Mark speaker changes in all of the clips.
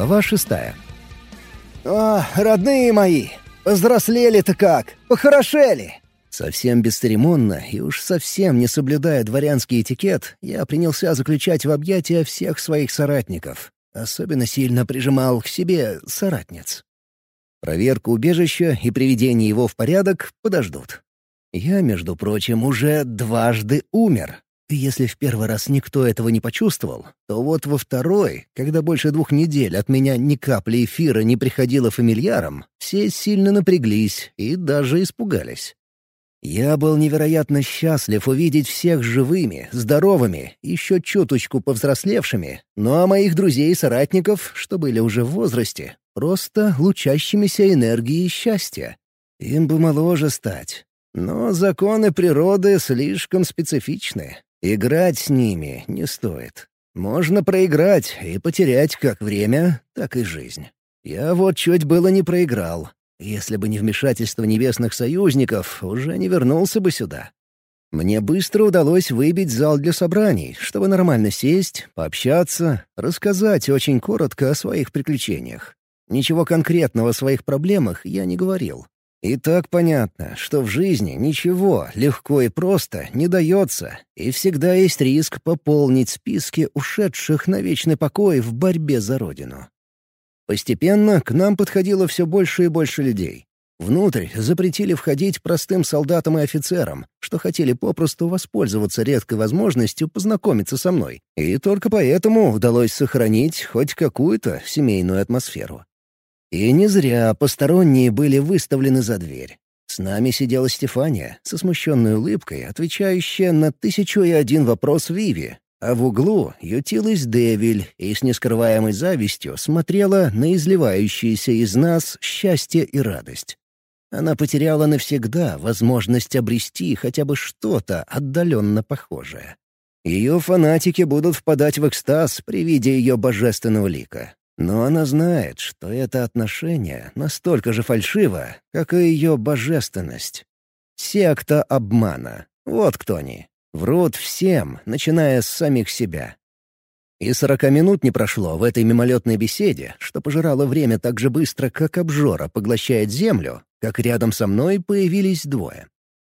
Speaker 1: Глава шестая.
Speaker 2: «О, родные мои! Взрослели-то как! Похорошели!»
Speaker 1: Совсем бесцеремонно и уж совсем не соблюдая дворянский этикет, я принялся заключать в объятия всех своих соратников. Особенно сильно прижимал к себе соратниц. Проверка убежища и приведение его в порядок подождут. Я, между прочим, уже дважды умер. И если в первый раз никто этого не почувствовал, то вот во второй, когда больше двух недель от меня ни капли эфира не приходило фамильярам, все сильно напряглись и даже испугались. Я был невероятно счастлив увидеть всех живыми, здоровыми, еще чуточку повзрослевшими, ну а моих друзей и соратников, что были уже в возрасте, просто лучащимися энергией счастья. Им бы моложе стать. Но законы природы слишком специфичны. Играть с ними не стоит. Можно проиграть и потерять как время, так и жизнь. Я вот чуть было не проиграл. Если бы не вмешательство небесных союзников, уже не вернулся бы сюда. Мне быстро удалось выбить зал для собраний, чтобы нормально сесть, пообщаться, рассказать очень коротко о своих приключениях. Ничего конкретного о своих проблемах я не говорил. И так понятно, что в жизни ничего легко и просто не дается, и всегда есть риск пополнить списки ушедших на вечный покой в борьбе за Родину. Постепенно к нам подходило все больше и больше людей. Внутрь запретили входить простым солдатам и офицерам, что хотели попросту воспользоваться редкой возможностью познакомиться со мной, и только поэтому удалось сохранить хоть какую-то семейную атмосферу. И не зря посторонние были выставлены за дверь. С нами сидела Стефания, со смущенной улыбкой, отвечающая на тысячу и один вопрос Виви, а в углу ютилась Девиль и с нескрываемой завистью смотрела на изливающееся из нас счастье и радость. Она потеряла навсегда возможность обрести хотя бы что-то отдаленно похожее. Ее фанатики будут впадать в экстаз при виде ее божественного лика. Но она знает, что это отношение настолько же фальшиво, как и ее божественность. Секта обмана. Вот кто они. Врут всем, начиная с самих себя. И сорока минут не прошло в этой мимолетной беседе, что пожирало время так же быстро, как обжора поглощает землю, как рядом со мной появились двое.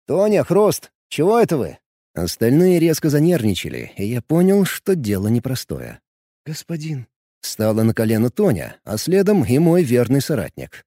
Speaker 2: «Тоня, Хрост, чего это вы?»
Speaker 1: Остальные резко занервничали, и я понял, что дело непростое.
Speaker 2: «Господин,
Speaker 1: Встала на колено Тоня, а следом и мой верный соратник.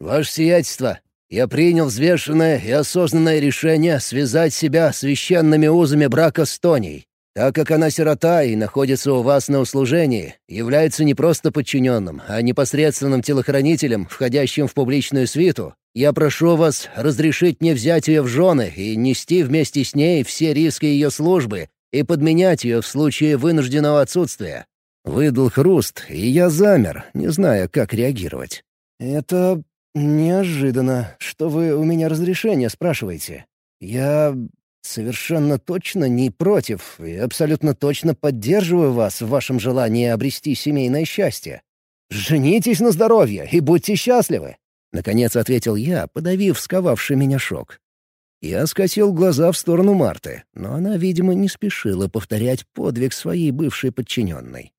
Speaker 3: «Ваше сиятельство, я принял взвешенное и осознанное решение связать себя священными узами брака с Тоней. Так как она сирота и находится у вас на услужении, является не просто подчиненным, а непосредственным телохранителем, входящим в публичную свиту, я прошу вас разрешить мне взять ее в жены и нести вместе с ней все риски ее службы и подменять ее в случае вынужденного отсутствия.
Speaker 1: Выдал хруст, и я замер, не зная, как реагировать.
Speaker 2: «Это неожиданно, что вы у меня разрешение спрашиваете. Я совершенно точно не против и абсолютно точно поддерживаю вас в вашем желании обрести семейное счастье. Женитесь на здоровье и будьте счастливы!»
Speaker 1: Наконец ответил я, подавив сковавший меня шок. Я скосил глаза в сторону Марты, но она, видимо, не спешила повторять подвиг своей бывшей подчиненной.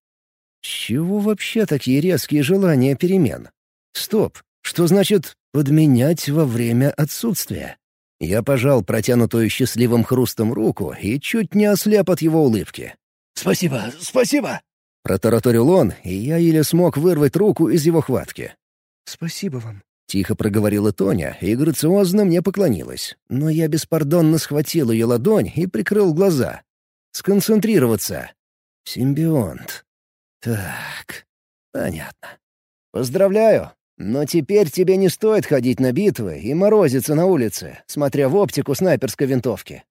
Speaker 1: Чего вообще такие резкие желания перемен? Стоп, что значит «подменять во время отсутствия»? Я пожал протянутую счастливым хрустом руку и чуть не ослеп от его улыбки.
Speaker 2: «Спасибо, спасибо!»
Speaker 1: Протараторил он, и я еле смог вырвать руку из его хватки.
Speaker 2: «Спасибо вам», —
Speaker 1: тихо проговорила Тоня и грациозно мне поклонилась. Но я беспардонно схватил ее ладонь и прикрыл глаза. «Сконцентрироваться. Симбионт. Так, понятно. Поздравляю, но теперь тебе не стоит ходить на битвы и морозиться на улице, смотря в оптику снайперской винтовки.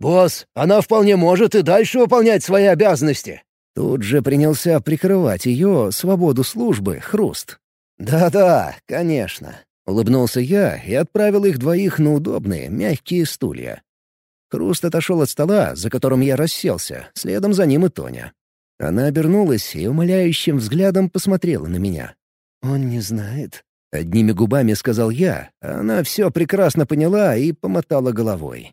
Speaker 3: «Босс, она вполне может и дальше выполнять свои обязанности!»
Speaker 1: Тут же принялся прикрывать ее свободу службы хруст. «Да-да, конечно», — улыбнулся я и отправил их двоих на удобные, мягкие стулья. Хруст отошел от стола, за которым я расселся, следом за ним и Тоня. Она обернулась и умоляющим взглядом посмотрела на меня.
Speaker 2: «Он не знает?»
Speaker 1: — одними губами сказал я. Она все прекрасно поняла и помотала головой.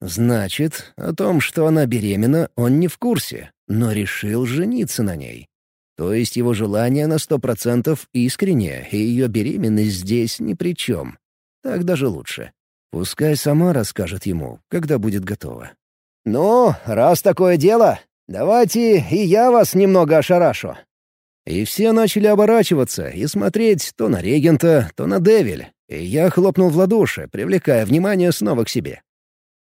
Speaker 1: «Значит, о том, что она беременна, он не в курсе, но решил жениться на ней. То есть его желание на сто процентов искреннее, и ее беременность здесь ни при чем. Так даже лучше. Пускай сама расскажет ему, когда будет готова.
Speaker 2: «Ну, раз такое дело, давайте и я вас немного ошарашу».
Speaker 1: И все начали оборачиваться и смотреть то на регента, то на Девиль. И я хлопнул в ладоши, привлекая внимание снова к себе.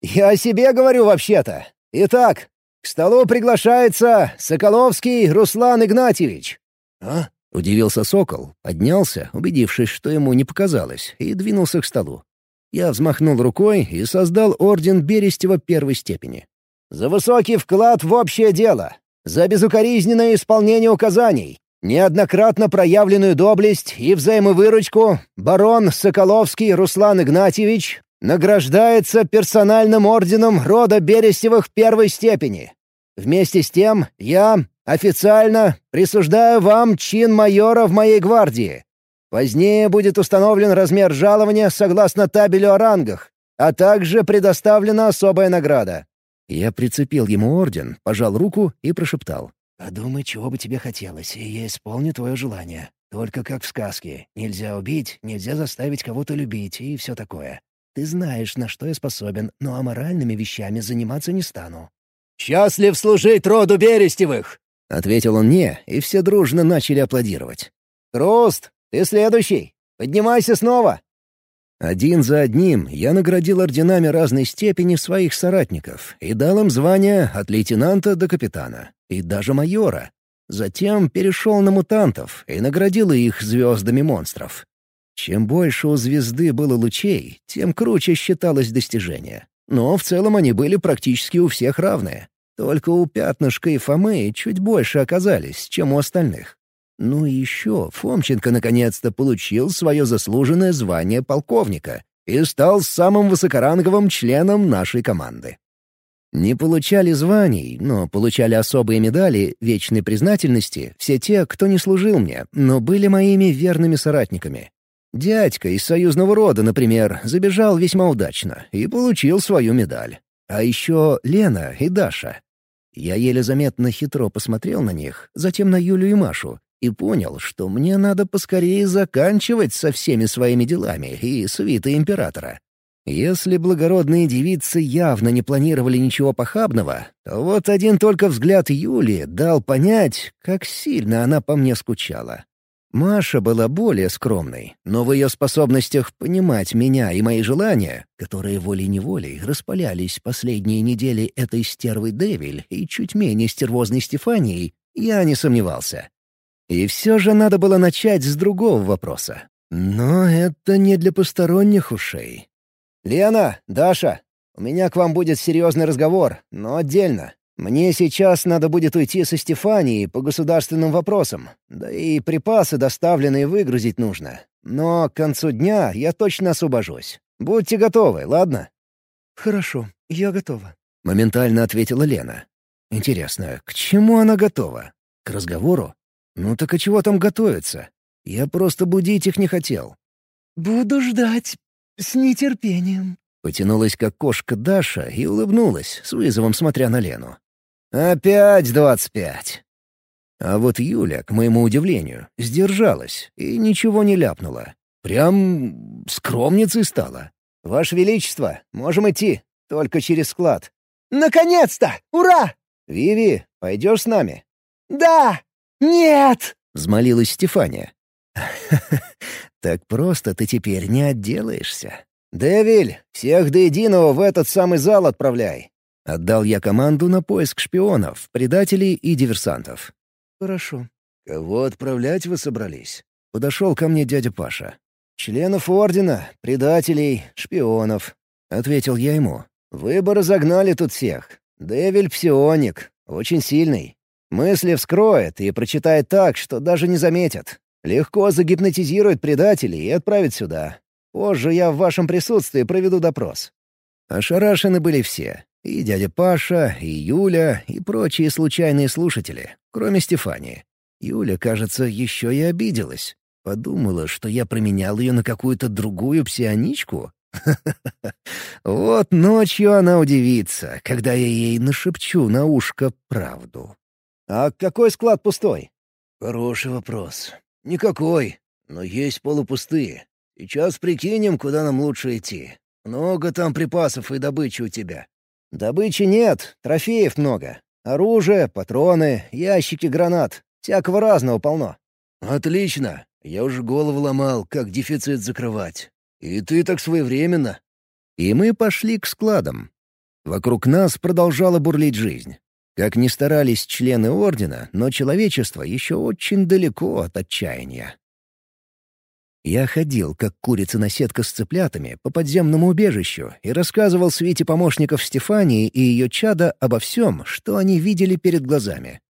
Speaker 2: «Я о себе говорю вообще-то. Итак, к столу приглашается Соколовский Руслан Игнатьевич».
Speaker 1: «А?» — удивился Сокол, поднялся, убедившись, что ему не показалось, и двинулся к столу. Я взмахнул рукой и создал орден Берестева первой степени.
Speaker 2: «За высокий вклад в общее дело, за безукоризненное исполнение указаний, неоднократно проявленную доблесть и взаимовыручку барон Соколовский Руслан Игнатьевич награждается персональным орденом рода Берестевых первой степени. Вместе с тем я официально присуждаю вам чин майора в моей гвардии. Позднее будет установлен размер жалования согласно табелю о рангах, а также предоставлена особая награда».
Speaker 1: Я прицепил ему орден, пожал руку и прошептал.
Speaker 2: «Подумай, чего бы тебе хотелось, и я исполню твое желание. Только как в сказке. Нельзя убить, нельзя заставить кого-то любить и все такое. Ты знаешь, на что я способен, но аморальными вещами заниматься не стану».
Speaker 3: «Счастлив служить роду Берестевых!»
Speaker 1: — ответил он мне, и все дружно начали аплодировать.
Speaker 2: «Хруст, ты следующий! Поднимайся снова!»
Speaker 1: Один за одним я наградил орденами разной степени своих соратников и дал им звания от лейтенанта до капитана, и даже майора. Затем перешел на мутантов и наградил их звездами монстров. Чем больше у звезды было лучей, тем круче считалось достижение. Но в целом они были практически у всех равные. Только у Пятнышка и Фомы чуть больше оказались, чем у остальных. Ну и еще Фомченко наконец-то получил свое заслуженное звание полковника и стал самым высокоранговым членом нашей команды. Не получали званий, но получали особые медали вечной признательности все те, кто не служил мне, но были моими верными соратниками. Дядька из союзного рода, например, забежал весьма удачно и получил свою медаль. А еще Лена и Даша. Я еле заметно хитро посмотрел на них, затем на Юлю и Машу, и понял, что мне надо поскорее заканчивать со всеми своими делами и свитой императора. Если благородные девицы явно не планировали ничего похабного, то вот один только взгляд Юли дал понять, как сильно она по мне скучала. Маша была более скромной, но в ее способностях понимать меня и мои желания, которые волей-неволей распалялись последние недели этой стервой Девиль и чуть менее стервозной Стефанией, я не сомневался. И все же надо было начать с другого вопроса. Но это не для посторонних ушей.
Speaker 2: «Лена, Даша, у меня к вам будет серьезный разговор, но отдельно. Мне сейчас надо будет уйти со Стефанией по государственным вопросам. Да и припасы доставленные выгрузить нужно. Но к концу дня я точно освобожусь. Будьте готовы, ладно?»
Speaker 1: «Хорошо, я готова», — моментально ответила Лена. «Интересно, к чему она готова? К разговору? Ну так и чего там готовиться? Я просто будить их не хотел.
Speaker 4: «Буду ждать с нетерпением», —
Speaker 1: потянулась как кошка Даша и улыбнулась, с вызовом смотря на Лену.
Speaker 2: «Опять двадцать пять».
Speaker 1: А вот Юля, к моему удивлению, сдержалась и ничего не ляпнула. Прям скромницей стала.
Speaker 2: «Ваше Величество, можем идти, только через склад».
Speaker 4: «Наконец-то! Ура!»
Speaker 2: «Виви, пойдешь с нами?»
Speaker 4: «Да!» «Нет!»
Speaker 1: — взмолилась Стефания. «Так просто ты теперь не отделаешься».
Speaker 2: «Девиль, всех до единого в этот самый зал отправляй».
Speaker 1: Отдал я команду на поиск шпионов, предателей и диверсантов.
Speaker 4: «Хорошо».
Speaker 1: «Кого отправлять вы собрались?» Подошел ко мне дядя Паша.
Speaker 2: «Членов Ордена, предателей, шпионов», — ответил я ему. «Выборы загнали тут всех. Девиль псионик, очень сильный. Мысли вскроет и прочитает так, что даже не заметят. Легко загипнотизирует предателей и отправит сюда. Позже я в вашем присутствии проведу допрос».
Speaker 1: Ошарашены были все. И дядя Паша, и Юля, и прочие случайные слушатели, кроме Стефании. Юля, кажется, еще и обиделась. Подумала, что я променял ее на какую-то другую псионичку. Вот ночью она удивится, когда я ей нашепчу на ушко правду.
Speaker 2: «А какой склад пустой?»
Speaker 3: Хороший вопрос. Никакой, но есть полупустые. Сейчас прикинем, куда нам лучше идти. Много там припасов и добычи у тебя.
Speaker 2: Добычи нет, трофеев много. Оружие, патроны, ящики гранат. Всякого разного полно.
Speaker 3: Отлично. Я уже голову ломал, как дефицит закрывать. И ты так своевременно.
Speaker 1: И мы пошли к складам. Вокруг нас продолжала бурлить жизнь. Как ни старались члены Ордена, но человечество еще очень далеко от отчаяния. Я ходил, как курица-наседка с цыплятами, по подземному убежищу и рассказывал свете помощников Стефании и ее чада обо всем, что они видели перед глазами.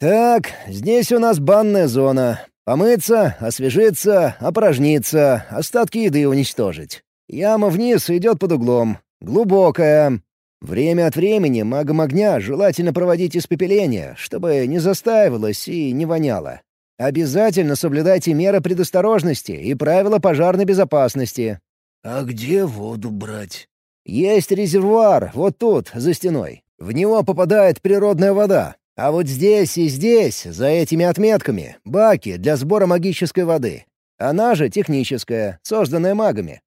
Speaker 2: «Так, здесь у нас банная зона. Помыться, освежиться, опорожниться, остатки еды уничтожить. Яма вниз идет под углом. Глубокая. Время от времени магом огня желательно проводить испепеление, чтобы не застаивалось и не воняло. Обязательно соблюдайте меры предосторожности и правила пожарной безопасности.
Speaker 3: А где воду брать?
Speaker 2: Есть резервуар, вот тут, за стеной. В него попадает природная вода. А вот здесь и здесь, за этими отметками, баки для сбора магической воды. Она же техническая, созданная магами.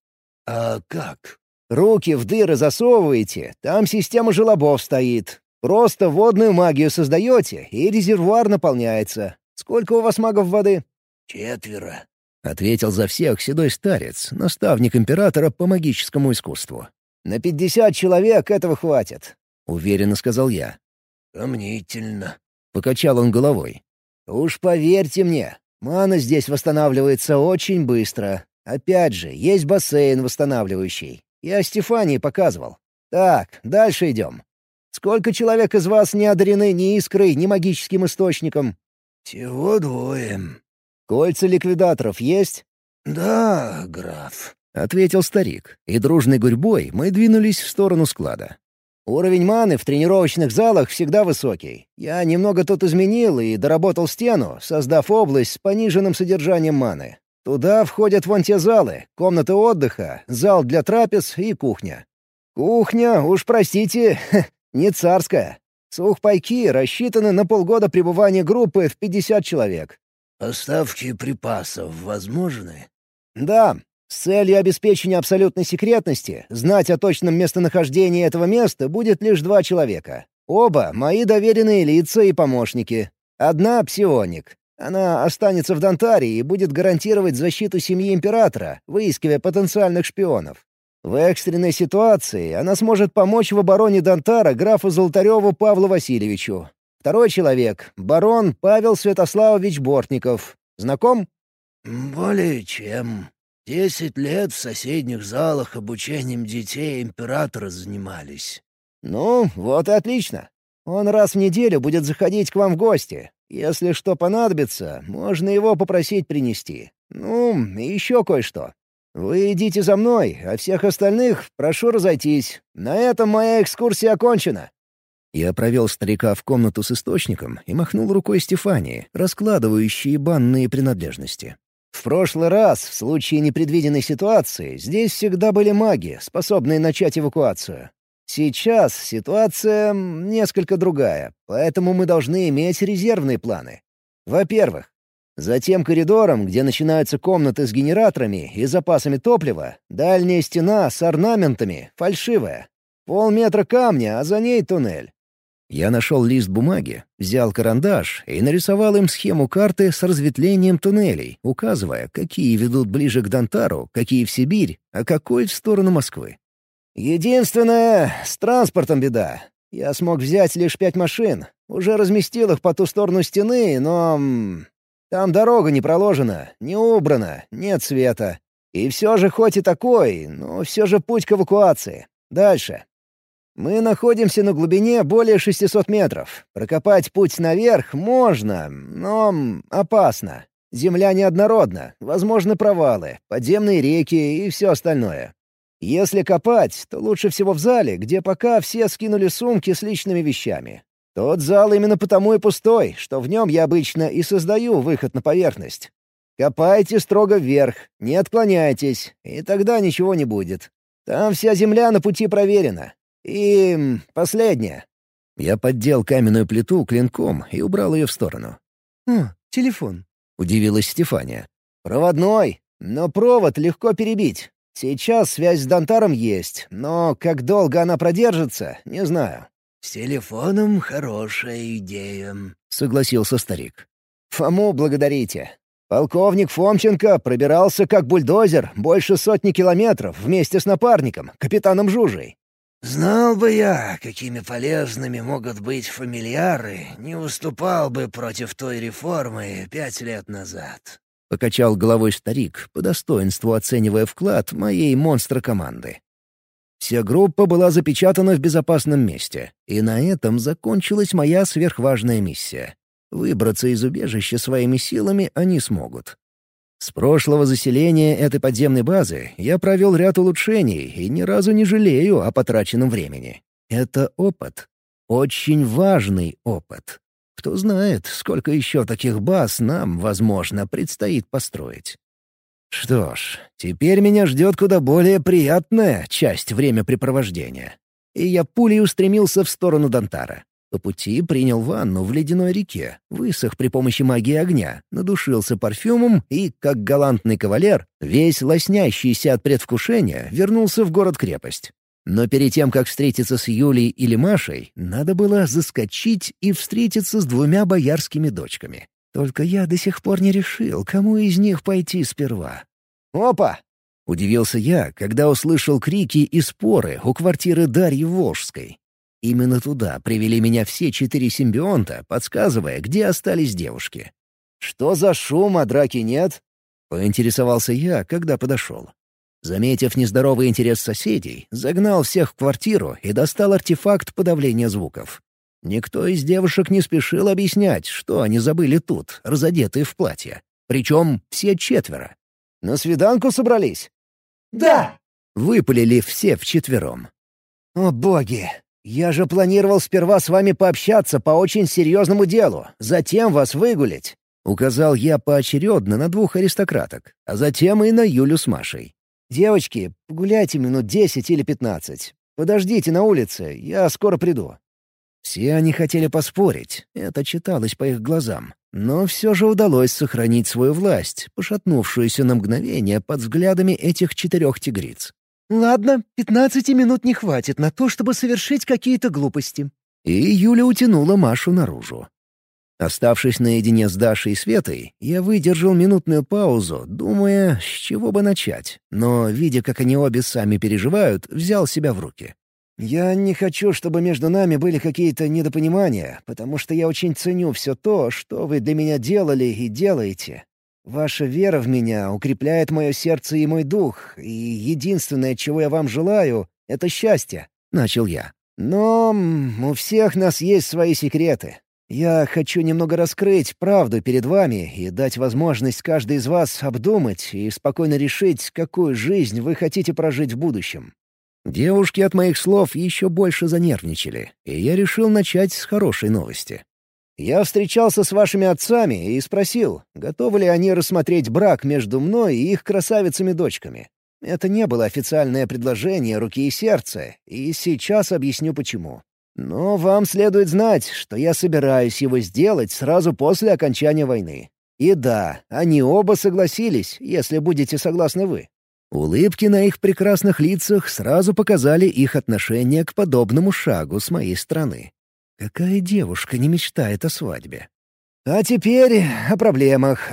Speaker 3: А как?
Speaker 2: Руки в дыры засовываете, там система желобов стоит. Просто водную магию создаете, и резервуар наполняется. Сколько у вас магов воды?»
Speaker 3: «Четверо», —
Speaker 1: ответил за всех седой старец, наставник императора по магическому искусству.
Speaker 2: «На пятьдесят человек этого хватит», —
Speaker 1: уверенно сказал я.
Speaker 3: «Сомнительно», —
Speaker 1: покачал он головой.
Speaker 2: «Уж поверьте мне, мана здесь восстанавливается очень быстро. Опять же, есть бассейн восстанавливающий. Я Стефании показывал. Так, дальше идем. Сколько человек из вас не одарены ни искрой, ни магическим источником?»
Speaker 3: «Всего двое».
Speaker 2: «Кольца ликвидаторов есть?»
Speaker 3: «Да, граф», —
Speaker 1: ответил старик, и дружной гурьбой мы двинулись в сторону склада.
Speaker 2: «Уровень маны в тренировочных залах всегда высокий. Я немного тут изменил и доработал стену, создав область с пониженным содержанием маны. Туда входят вон те залы, комнаты отдыха, зал для трапез и кухня. Кухня, уж простите, не царская. Сухпайки рассчитаны на полгода пребывания группы в 50 человек.
Speaker 3: Поставки припасов возможны?
Speaker 2: Да. С целью обеспечения абсолютной секретности знать о точном местонахождении этого места будет лишь два человека. Оба — мои доверенные лица и помощники. Одна — псионик. Она останется в Донтаре и будет гарантировать защиту семьи императора, выискивая потенциальных шпионов. В экстренной ситуации она сможет помочь в обороне Донтара графу Золотареву Павлу Васильевичу. Второй человек — барон Павел Святославович Бортников. Знаком?
Speaker 3: «Более чем. Десять лет в соседних залах обучением детей императора занимались».
Speaker 2: «Ну, вот и отлично. Он раз в неделю будет заходить к вам в гости. Если что понадобится, можно его попросить принести. Ну, и еще кое-что. Вы идите за мной, а всех остальных прошу разойтись. На этом моя экскурсия окончена».
Speaker 1: Я провел старика в комнату с источником и махнул рукой Стефании, раскладывающей банные принадлежности.
Speaker 2: «В прошлый раз, в случае непредвиденной ситуации, здесь всегда были маги, способные начать эвакуацию. Сейчас ситуация несколько другая, поэтому мы должны иметь резервные планы. Во-первых, за тем коридором, где начинаются комнаты с генераторами и запасами топлива, дальняя стена с орнаментами, фальшивая. Полметра камня, а за ней туннель.
Speaker 1: Я нашел лист бумаги, взял карандаш и нарисовал им схему карты с разветвлением туннелей, указывая, какие ведут ближе к Донтару, какие в Сибирь, а какой в сторону Москвы.
Speaker 2: Единственное, с транспортом беда. Я смог взять лишь пять машин. Уже разместил их по ту сторону стены, но... Там дорога не проложена, не убрана, нет света. И все же хоть и такой, но все же путь к эвакуации. Дальше. Мы находимся на глубине более 600 метров. Прокопать путь наверх можно, но опасно. Земля неоднородна, возможны провалы, подземные реки и все остальное. Если копать, то лучше всего в зале, где пока все скинули сумки с личными вещами. Тот зал именно потому и пустой, что в нем я обычно и создаю выход на поверхность. Копайте строго вверх, не отклоняйтесь, и тогда ничего не будет. Там вся земля на пути проверена. И последнее.
Speaker 1: Я поддел каменную плиту клинком и убрал ее в сторону.
Speaker 4: «О, телефон», —
Speaker 1: удивилась Стефания.
Speaker 2: «Проводной, но провод легко перебить. Сейчас связь с Донтаром есть, но как долго она продержится, не знаю».
Speaker 3: «С телефоном хорошая идея», —
Speaker 1: согласился старик.
Speaker 2: «Фому благодарите. Полковник Фомченко пробирался как бульдозер больше сотни километров вместе с напарником, капитаном Жужей.
Speaker 3: Знал бы я, какими полезными могут быть фамильяры, не уступал бы против той реформы пять лет назад.
Speaker 1: Покачал головой старик, по достоинству оценивая вклад моей монстра-команды. Вся группа была запечатана в безопасном месте, и на этом закончилась моя сверхважная миссия. Выбраться из убежища своими силами они смогут. С прошлого заселения этой подземной базы я провел ряд улучшений и ни разу не жалею о потраченном времени. Это опыт. Очень важный опыт. Кто знает, сколько еще таких баз нам, возможно, предстоит построить. Что ж, теперь меня ждет куда более приятная часть времяпрепровождения. И я пулей устремился в сторону Донтара. По пути принял ванну в ледяной реке, высох при помощи магии огня, надушился парфюмом и, как галантный кавалер, весь лоснящийся от предвкушения, вернулся в город-крепость. Но перед тем, как встретиться с Юлей или Машей, надо было заскочить и встретиться с двумя боярскими дочками. Только я до сих пор не решил, кому из них пойти сперва.
Speaker 2: «Опа!»
Speaker 1: — удивился я, когда услышал крики и споры у квартиры Дарьи Волжской. Именно туда привели меня все четыре симбионта, подсказывая, где остались девушки.
Speaker 2: «Что за шум, а драки нет?»
Speaker 1: — поинтересовался я, когда подошел. Заметив нездоровый интерес соседей, загнал всех в квартиру и достал артефакт подавления звуков. Никто из девушек не спешил объяснять, что они забыли тут, разодетые в платье. Причем все четверо.
Speaker 2: «На свиданку собрались?»
Speaker 4: «Да!»
Speaker 1: — выпалили все вчетвером.
Speaker 2: «О боги! «Я же планировал сперва с вами пообщаться по очень серьезному делу, затем вас выгулить», —
Speaker 1: указал я поочередно на двух аристократок, а затем и на Юлю с Машей.
Speaker 2: «Девочки, погуляйте минут десять или пятнадцать. Подождите на улице, я скоро приду».
Speaker 1: Все они хотели поспорить, это читалось по их глазам, но все же удалось сохранить свою власть, пошатнувшуюся на мгновение под взглядами этих четырех тигриц.
Speaker 4: «Ладно, пятнадцати минут не хватит на то, чтобы совершить какие-то глупости».
Speaker 1: И Юля утянула Машу наружу. Оставшись наедине с Дашей и Светой, я выдержал минутную паузу, думая, с чего бы начать, но, видя, как они обе сами переживают, взял себя в руки.
Speaker 2: «Я не хочу, чтобы между нами были какие-то недопонимания, потому что я очень ценю все то, что вы для меня делали и делаете. Ваша вера в меня укрепляет мое сердце и мой дух, и единственное, чего я вам желаю, — это счастье», — начал я. «Но у всех нас есть свои секреты. Я хочу немного раскрыть правду перед вами и дать возможность каждой из вас обдумать и спокойно решить, какую жизнь вы хотите прожить в будущем».
Speaker 1: Девушки от моих слов еще больше занервничали, и я решил начать с хорошей новости.
Speaker 2: Я встречался с вашими отцами и спросил, готовы ли они рассмотреть брак между мной и их красавицами-дочками. Это не было официальное предложение руки и сердца, и сейчас объясню почему. Но вам следует знать, что я собираюсь его сделать сразу после окончания войны. И да, они оба согласились, если будете согласны вы.
Speaker 1: Улыбки на их прекрасных лицах сразу показали их отношение к подобному шагу с моей стороны. Какая девушка не мечтает о свадьбе?
Speaker 2: А теперь о проблемах.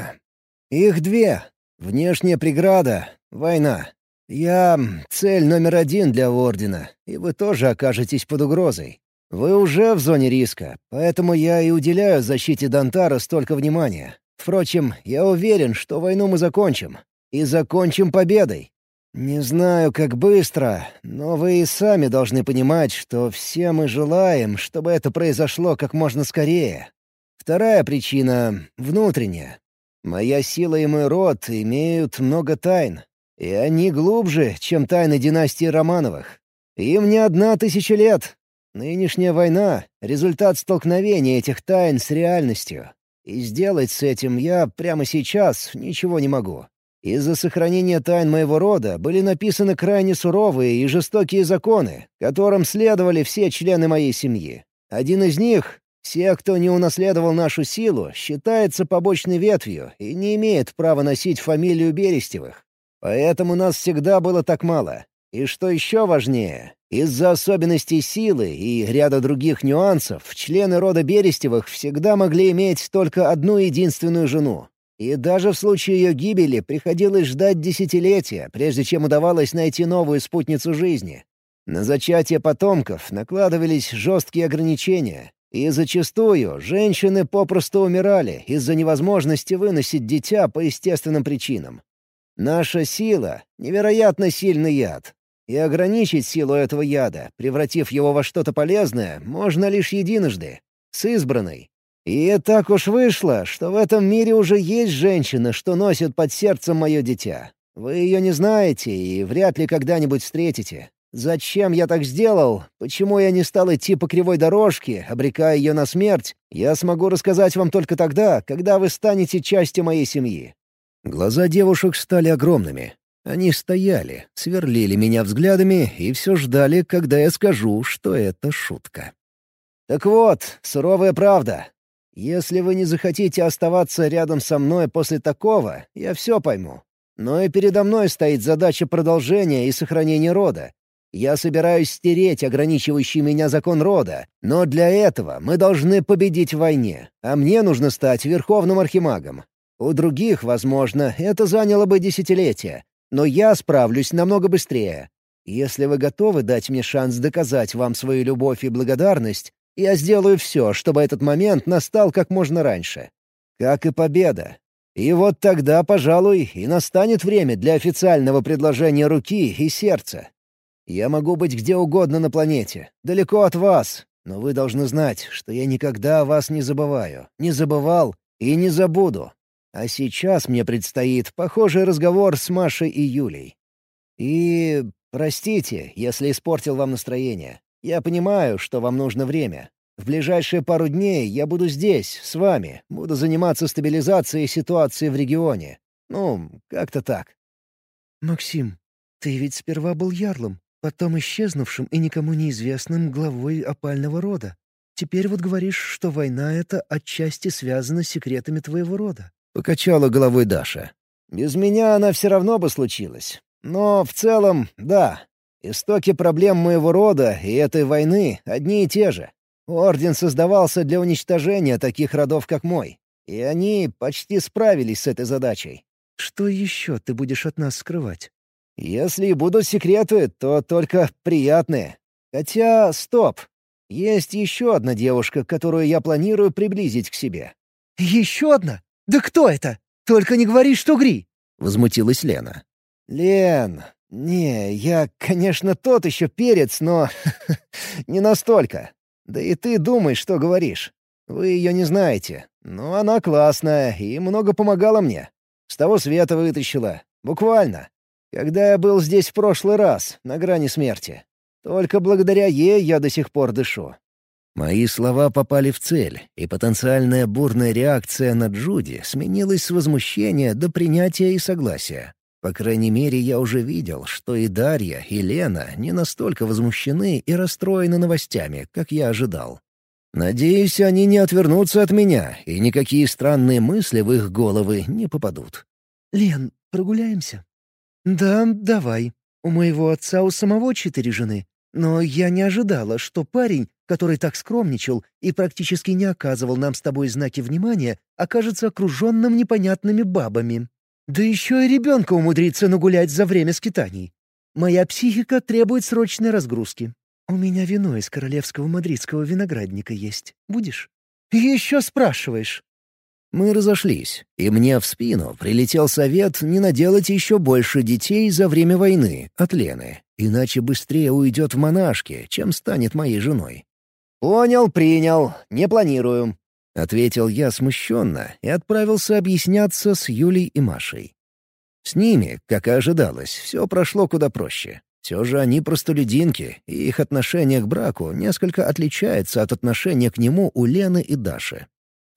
Speaker 2: Их две. Внешняя преграда — война. Я — цель номер один для Ордена, и вы тоже окажетесь под угрозой. Вы уже в зоне риска, поэтому я и уделяю защите Дантара столько внимания. Впрочем, я уверен, что войну мы закончим. И закончим победой. «Не знаю, как быстро, но вы и сами должны понимать, что все мы желаем, чтобы это произошло как можно скорее. Вторая причина — внутренняя. Моя сила и мой род имеют много тайн, и они глубже, чем тайны династии Романовых. Им не одна тысяча лет. Нынешняя война — результат столкновения этих тайн с реальностью. И сделать с этим я прямо сейчас ничего не могу. Из-за сохранения тайн моего рода были написаны крайне суровые и жестокие законы, которым следовали все члены моей семьи. Один из них
Speaker 1: Все, кто не унаследовал нашу силу, считается побочной ветвью и не имеет права носить фамилию Берестевых. Поэтому нас всегда было так мало. И что еще важнее, из-за особенностей силы и ряда других нюансов, члены рода Берестевых всегда могли иметь только одну единственную жену. И даже в случае ее гибели приходилось ждать десятилетия, прежде чем удавалось найти новую спутницу жизни. На зачатие потомков накладывались жесткие ограничения, и зачастую женщины попросту умирали из-за невозможности выносить дитя по естественным причинам. Наша сила — невероятно сильный яд. И ограничить силу этого яда, превратив его во что-то полезное, можно лишь единожды — с избранной. И так уж вышло, что в этом мире уже есть женщина, что носит под сердцем мое дитя. Вы ее не знаете и вряд ли когда-нибудь встретите. Зачем я так сделал? Почему я не стал идти по кривой дорожке, обрекая ее на смерть? Я смогу рассказать вам только тогда, когда вы станете частью моей семьи».
Speaker 3: Глаза девушек стали огромными. Они стояли, сверлили меня взглядами и все ждали, когда я скажу, что это шутка.
Speaker 1: «Так вот, суровая правда. Если вы не захотите оставаться рядом со мной после такого, я все пойму. Но и передо мной стоит задача продолжения и сохранения рода, я собираюсь стереть ограничивающий меня закон рода, но для этого мы должны победить в войне, а мне нужно стать верховным архимагом. У других, возможно, это заняло бы десятилетия, но я справлюсь намного быстрее. Если вы готовы дать мне шанс доказать вам свою любовь и благодарность, я сделаю все, чтобы этот момент настал как можно раньше. Как и победа. И вот тогда, пожалуй, и настанет время для официального предложения руки и сердца. Я могу быть где угодно на планете, далеко от вас, но вы должны знать, что я никогда о вас не забываю, не забывал и не забуду. А сейчас мне предстоит похожий разговор с Машей и Юлей. И простите, если испортил вам настроение. Я понимаю, что вам нужно время. В ближайшие пару дней я буду здесь, с вами, буду заниматься стабилизацией ситуации в регионе. Ну, как-то так.
Speaker 4: «Максим, ты ведь сперва был ярлом, потом исчезнувшим и никому неизвестным главой опального рода. Теперь вот говоришь, что война эта отчасти связана с секретами твоего рода».
Speaker 3: Покачала головой Даша.
Speaker 1: «Без меня она все равно бы случилась. Но в целом, да. Истоки проблем моего рода и этой войны одни и те же. Орден создавался для уничтожения таких родов, как мой. И они почти справились с этой задачей.
Speaker 4: «Что еще ты будешь от нас скрывать?»
Speaker 1: Если и будут секреты, то только приятные. Хотя, стоп. Есть еще одна девушка, которую я планирую приблизить к себе.
Speaker 4: «Еще одна? Да кто это? Только не говори, что Гри!»
Speaker 3: — возмутилась Лена.
Speaker 1: «Лен, не, я, конечно, тот еще перец, но не настолько. Да и ты думай, что говоришь. Вы ее не знаете, но она классная и много помогала мне. С того света вытащила. Буквально когда я был здесь в прошлый раз, на грани смерти. Только благодаря ей я до сих пор дышу».
Speaker 3: Мои слова попали в цель, и потенциальная бурная реакция на Джуди сменилась с возмущения до принятия и согласия. По крайней мере, я уже видел, что и Дарья, и Лена не настолько возмущены и расстроены новостями, как я ожидал. Надеюсь, они не отвернутся от меня, и никакие странные мысли в их головы не попадут.
Speaker 4: «Лен, прогуляемся?» «Да, давай. У моего отца у самого четыре жены. Но я не ожидала, что парень, который так скромничал и практически не оказывал нам с тобой знаки внимания, окажется окруженным непонятными бабами. Да еще и ребенка умудрится нагулять за время скитаний. Моя психика требует срочной разгрузки. У меня вино из королевского мадридского виноградника есть. Будешь?» «Еще спрашиваешь?»
Speaker 3: Мы разошлись, и мне в спину прилетел совет не наделать еще больше детей за время войны от Лены, иначе быстрее уйдет в монашки, чем станет моей женой.
Speaker 1: «Понял, принял, не планирую», —
Speaker 3: ответил я смущенно и отправился объясняться с Юлей и Машей. С ними, как и ожидалось, все прошло куда проще. Все же они простолюдинки, и их отношение к браку несколько отличается от отношения к нему у Лены и Даши.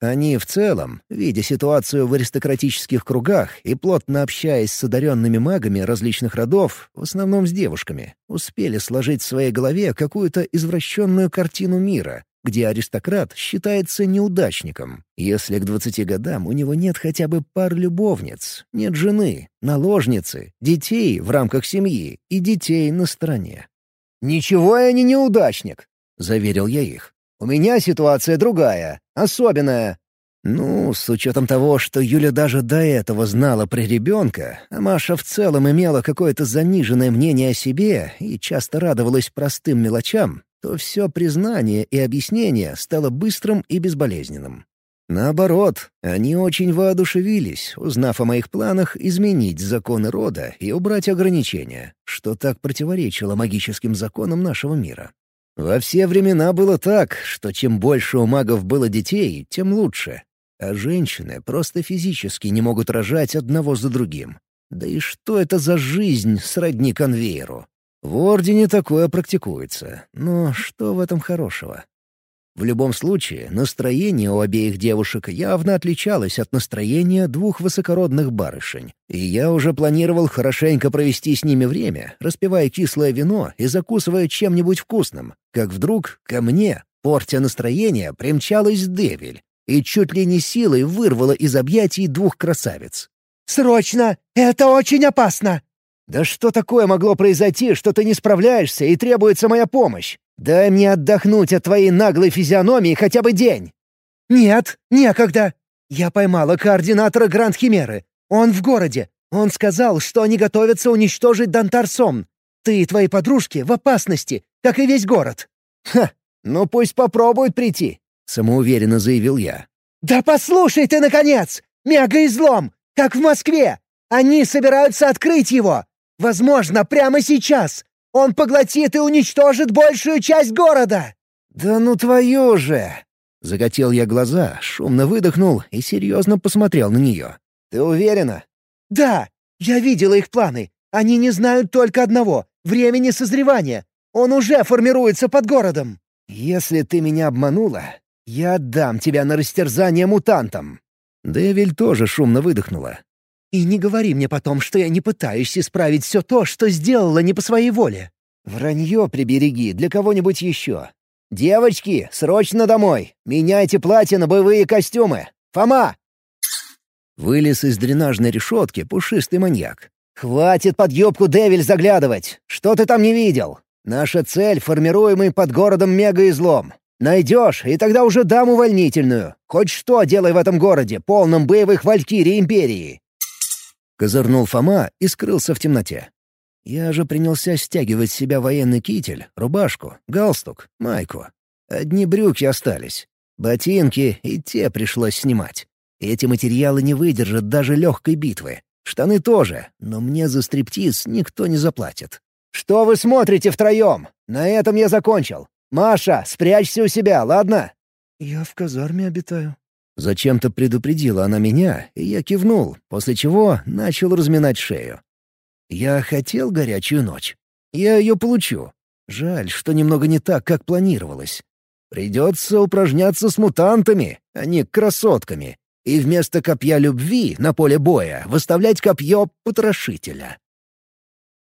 Speaker 3: Они в целом, видя ситуацию в аристократических кругах и плотно общаясь с одаренными магами различных родов, в основном с девушками, успели сложить в своей голове какую-то извращенную картину мира,
Speaker 1: где аристократ считается неудачником, если к двадцати годам у него нет хотя бы пар любовниц, нет жены, наложницы, детей в рамках семьи и детей на стороне.
Speaker 2: «Ничего я не неудачник», — заверил я их. «У меня ситуация другая, особенная.
Speaker 1: Ну, с учетом того, что Юля даже до этого знала про ребенка, а Маша в целом имела какое-то заниженное мнение о себе и часто радовалась простым мелочам, то все признание и объяснение стало быстрым и безболезненным. Наоборот, они очень воодушевились, узнав о моих планах изменить законы рода и убрать ограничения, что так противоречило магическим законам нашего мира. Во все времена было так, что чем больше у магов было детей, тем лучше, а женщины просто физически не могут рожать одного за другим. Да и что это за жизнь сродни конвейеру? В Ордене такое практикуется, но что в этом хорошего? В любом случае, настроение у обеих девушек явно отличалось от настроения двух высокородных барышень, и я уже планировал хорошенько провести с ними время, распивая кислое вино и закусывая чем-нибудь вкусным, как вдруг ко мне, портя настроение, примчалась Девиль и чуть ли не силой вырвала из объятий двух красавиц.
Speaker 4: «Срочно! Это очень опасно!»
Speaker 2: «Да что такое могло произойти, что ты не справляешься и требуется моя помощь? Дай мне отдохнуть от твоей наглой физиономии хотя бы день!»
Speaker 4: «Нет, некогда. Я поймала координатора Гранд Химеры. Он в городе. Он сказал, что они готовятся уничтожить Дантарсом. Ты и твои подружки в опасности, как и весь город».
Speaker 2: «Ха, ну пусть попробуют прийти
Speaker 1: самоуверенно заявил я.
Speaker 4: «Да послушай ты, наконец! Мегаизлом! Как в Москве! Они собираются открыть его! Возможно, прямо сейчас! Он поглотит и уничтожит большую часть города!»
Speaker 2: «Да ну твою же!»
Speaker 1: Заготел я глаза, шумно выдохнул и серьезно посмотрел на нее.
Speaker 2: «Ты уверена?»
Speaker 4: «Да, я видела их планы. Они не знают только одного — времени созревания. Он уже формируется под городом».
Speaker 2: «Если ты меня обманула, «Я отдам тебя на растерзание мутантам!»
Speaker 1: Девиль тоже шумно выдохнула.
Speaker 4: «И не говори мне потом, что я не пытаюсь исправить все то, что сделала не по своей воле».
Speaker 2: «Вранье прибереги для кого-нибудь еще. Девочки, срочно домой! Меняйте платье на боевые костюмы! Фома!»
Speaker 1: Вылез из дренажной решетки пушистый маньяк.
Speaker 2: «Хватит под юбку Девиль заглядывать! Что ты там не видел? Наша цель — формируемый под городом мегаизлом. Найдешь, и тогда уже дам увольнительную. Хоть что делай в этом городе, полном боевых валькирий Империи!»
Speaker 1: Козырнул Фома и скрылся в темноте. Я же принялся стягивать с себя военный китель, рубашку, галстук, майку. Одни брюки остались. Ботинки и те пришлось снимать. Эти материалы не выдержат даже легкой битвы. Штаны тоже, но мне за стриптиз никто не заплатит.
Speaker 2: «Что вы смотрите втроем? На этом я закончил. «Маша, спрячься у себя, ладно?»
Speaker 4: «Я в казарме обитаю».
Speaker 1: Зачем-то предупредила она меня, и я кивнул, после чего начал разминать шею. Я хотел горячую ночь. Я ее получу. Жаль, что немного не так, как планировалось. Придется упражняться с мутантами, а не красотками, и вместо копья любви на поле боя выставлять копье потрошителя.